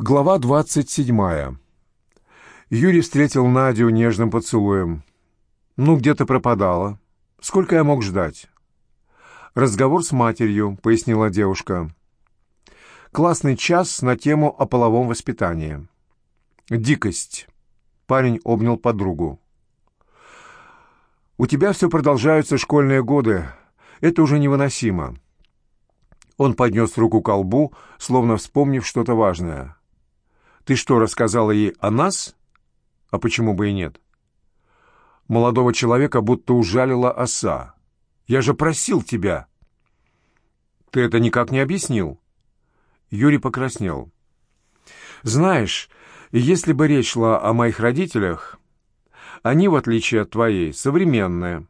Глава двадцать седьмая. Юрий встретил Надю нежным поцелуем. «Ну, где ты пропадала? Сколько я мог ждать?» «Разговор с матерью», — пояснила девушка. «Классный час на тему о половом воспитании». «Дикость». Парень обнял подругу. «У тебя все продолжаются школьные годы. Это уже невыносимо». Он поднес руку к колбу, словно вспомнив что-то важное. Ты что, рассказала ей о нас? А почему бы и нет? Молодого человека будто ужалила оса. Я же просил тебя. Ты это никак не объяснил. Юрий покраснел. Знаешь, если бы речь шла о моих родителях, они, в отличие от твоей, современные.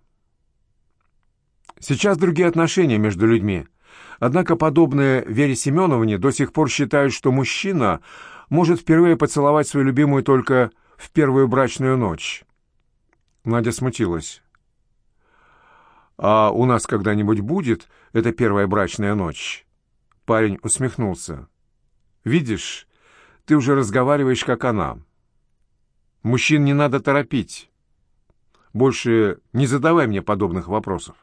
Сейчас другие отношения между людьми. Однако подобные Вере Семеновне до сих пор считают, что мужчина может впервые поцеловать свою любимую только в первую брачную ночь. Надя смутилась. «А у нас когда-нибудь будет эта первая брачная ночь?» Парень усмехнулся. «Видишь, ты уже разговариваешь, как она. Мужчин не надо торопить. Больше не задавай мне подобных вопросов».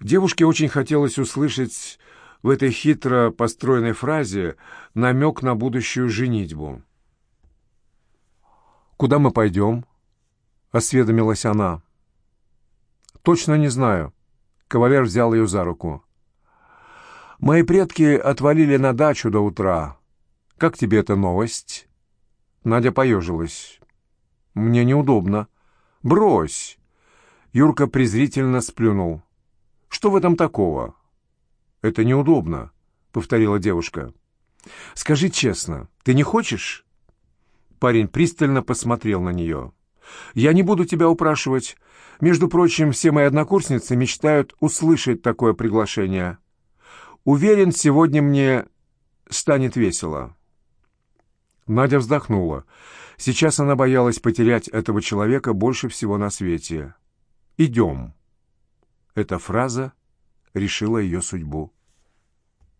Девушке очень хотелось услышать в этой хитро построенной фразе намек на будущую женитьбу. «Куда мы пойдем?» — осведомилась она. «Точно не знаю». Кавалер взял ее за руку. «Мои предки отвалили на дачу до утра. Как тебе эта новость?» Надя поежилась. «Мне неудобно». «Брось!» Юрка презрительно сплюнул. «Что в этом такого?» «Это неудобно», — повторила девушка. «Скажи честно, ты не хочешь?» Парень пристально посмотрел на нее. «Я не буду тебя упрашивать. Между прочим, все мои однокурсницы мечтают услышать такое приглашение. Уверен, сегодня мне станет весело». Надя вздохнула. Сейчас она боялась потерять этого человека больше всего на свете. «Идем». Эта фраза решила ее судьбу.